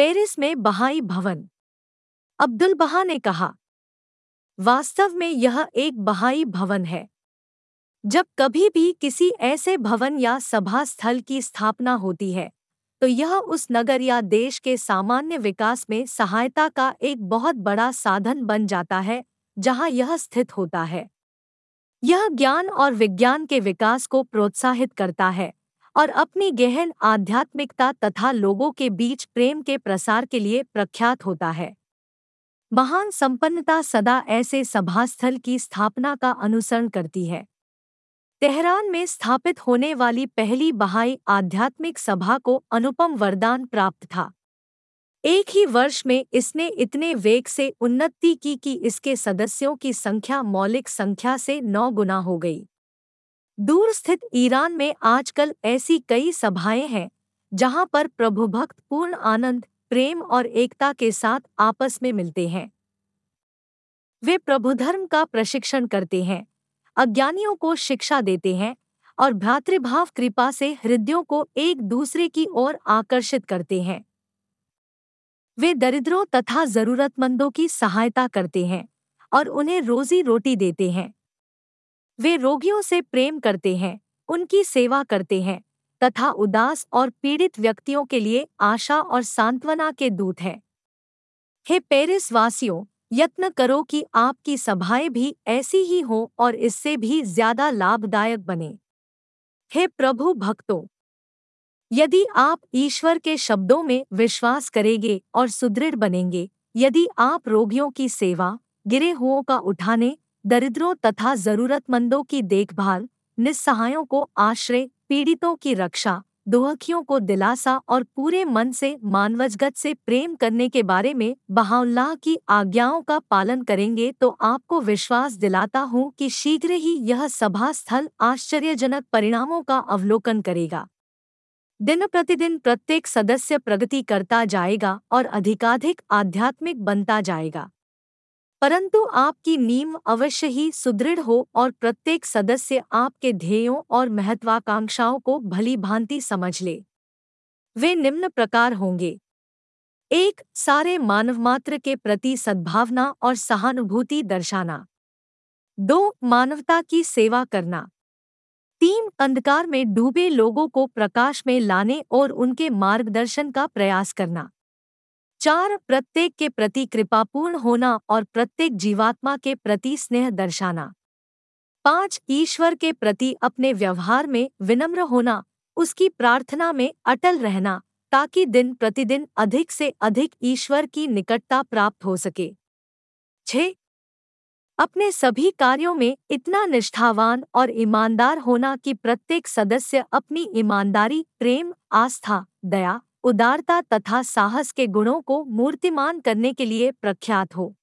Paris में बहाई भवन। अब्दुल बहा ने कहा, वास्तव में यह एक बहाई भवन है। जब कभी भी किसी ऐसे भवन या सभा स्थल की स्थापना होती है तो यह उस नगर या देश के सामान्य विकास में सहायता का एक बहुत बड़ा साधन बन जाता है, जहाँ यह स्थित होता है। यह ज्ञान और विज्ञान के विकास को प्रोत्साहित करता है। और अपनी गहन आध्यात्मिकता तथा लोगों के बीच प्रेम के प्रसार के लिए प्रख्यात होता है। महान संपन्नता सदा ऐसे सभास्थल की स्थापना का अनुसरण करती है। तेहरान में स्थापित होने वाली पहली बहाई आध्यात्मिक सभा को अनुपम वरदान प्राप्त था। एक ही वर्ष में इसने इतने वेग से उन्नति की कि इसके सदस्यों की संख्या मौलिक संख्या से नौ गुना हो गई। दूर स्थित ईरान में आजकल ऐसी कई सभाएँ हैं, जहाँ पर प्रभु भक्त पूर्ण आनंद, प्रेम और एकता के साथ आपस में मिलते हैं। वे प्रभुधर्म का प्रशिक्षण करते हैं, अज्ञानियों को शिक्षा देते हैं और भ्रातृभाव कृपा से हृदयों को एक दूसरे की ओर आकर्षित करते हैं। वे दरिद्रों तथा जरूरतमंदों की सहायता करते हैं और उन्हें रोजी रोटी देते हैं। वे रोगियों से प्रेम करते हैं, उनकी सेवा करते हैं, तथा उदास और पीड़ित व्यक्तियों के लिए आशा और सांत्वना के दूत हैं। हे पेरिस वासियों, यत्न करो कि आपकी सभाएँ भी ऐसी ही हों और इससे भी ज़्यादा लाभदायक बने। हे प्रभु भक्तों, यदि आप ईश्वर के शब्दों में विश्वास करेंगे और सुदृढ़ बनेंगे, यदि आप रोगियों की सेवा, गिरे हुओं का उठाने दरिद्रों तथा जरूरतमंदों की देखभाल, निस्सहायों को आश्रय, पीड़ितों की रक्षा दुहखियों को दिलासा और पूरे मन से, मानवजगत से प्रेम करने के बारे में बहाउल्लाह की आज्ञाओं का पालन करेंगे तो आपको विश्वास दिलाता हूँ कि शीघ्र ही यह सभा स्थल आश्चर्यजनक परिणामों का अवलोकन करेगा। दिन प्रतिदिन प्रत्येक सदस्य प्रगति करता जाएगा और अधिकाधिक आध्यात्मिक बनता जाएगा। परंतु आपकी नींव अवश्य ही सुदृढ़ हो और प्रत्येक सदस्य आपके ध्येयों और महत्वाकांक्षाओं को भली भांति समझ ले। वे निम्न प्रकार होंगे। एक, सारे मानवमात्र के प्रति सद्भावना और सहानुभूति दर्शाना। दो, मानवता की सेवा करना। तीन, अंधकार में डूबे लोगों को प्रकाश में लाने और उनके मार्गदर्शन का प्रयास करना। चार प्रत्येक के प्रति कृपापूर्ण होना और प्रत्येक जीवात्मा के प्रति स्नेह दर्शाना। पाँच, ईश्वर के प्रति अपने व्यवहार में विनम्र होना, उसकी प्रार्थना में अटल रहना, ताकि दिन प्रतिदिन अधिक से अधिक ईश्वर की निकटता प्राप्त हो सके। छ, अपने सभी कार्यों में इतना निष्ठावान और ईमानदार होना कि प्रत्येक सदस्य अपनी ईमानदारी, प्रेम, आस्था, दया उदारता तथा साहस के गुणों को मूर्तिमान करने के लिए प्रख्यात हो।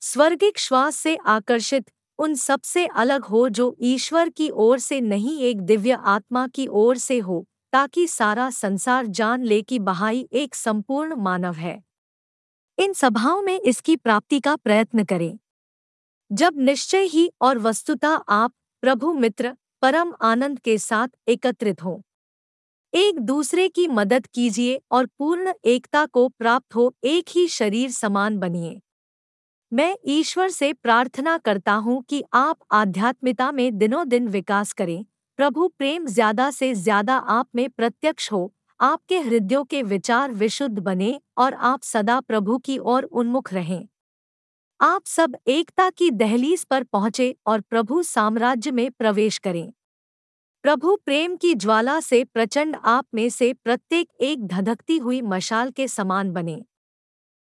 स्वर्गिक श्वास से आकर्षित उन सबसे अलग हो जो ईश्वर की ओर से नहीं, एक दिव्य आत्मा की ओर से हो, ताकि सारा संसार जान ले कि बहाई एक संपूर्ण मानव है। इन सभाओं में इसकी प्राप्ति का प्रयत्न करें। जब निश्चय ही और वस्तुतः आप, प्रभु मित्र, परम आनंद के साथ एकत्रित हों। एक दूसरे की मदद कीजिए और पूर्ण एकता को प्राप्त हो, एक ही शरीर समान बनिए। मैं ईश्वर से प्रार्थना करता हूँ कि आप आध्यात्मिकता में दिनों दिन विकास करें। प्रभु, प्रेम ज़्यादा से ज़्यादा आप में प्रत्यक्ष हो, आपके हृदयों के विचार विशुद्ध बने और आप सदा प्रभु की ओर उन्मुख रहें। आप सब एकता की दहलीज पर पहुँचे और प्रभु साम्राज्य में प्रवेश करें। प्रभु प्रेम की ज्वाला से प्रचंड आप में से प्रत्येक एक धधकती हुई मशाल के समान बने।